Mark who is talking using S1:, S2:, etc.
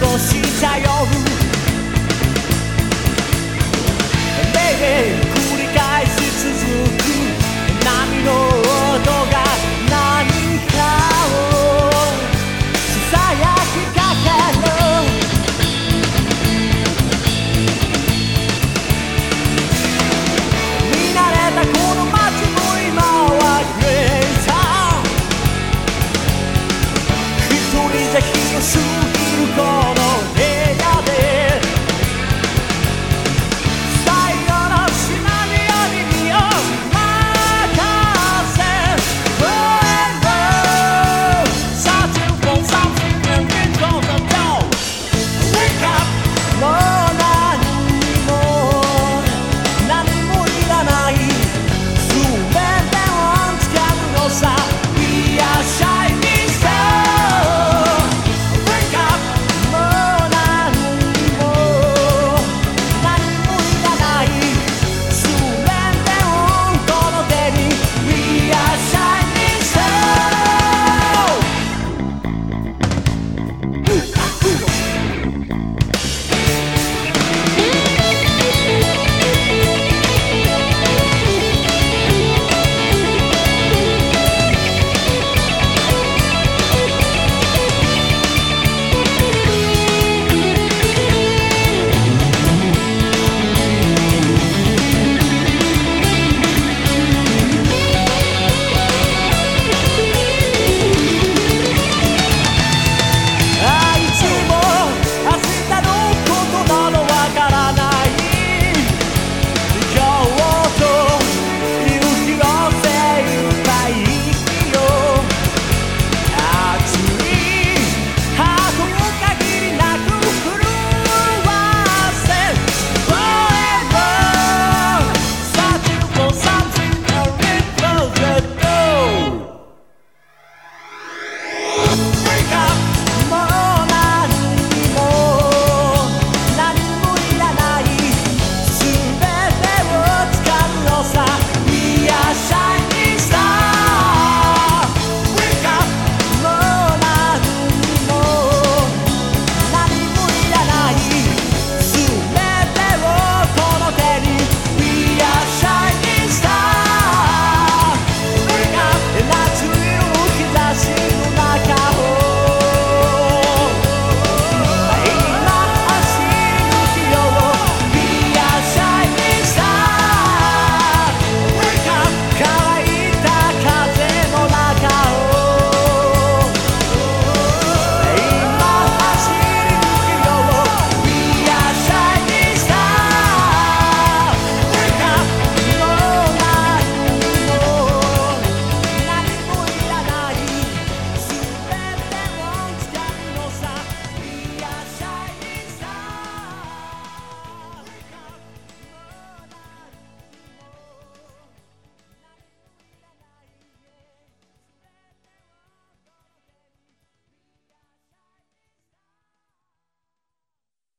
S1: Đồ!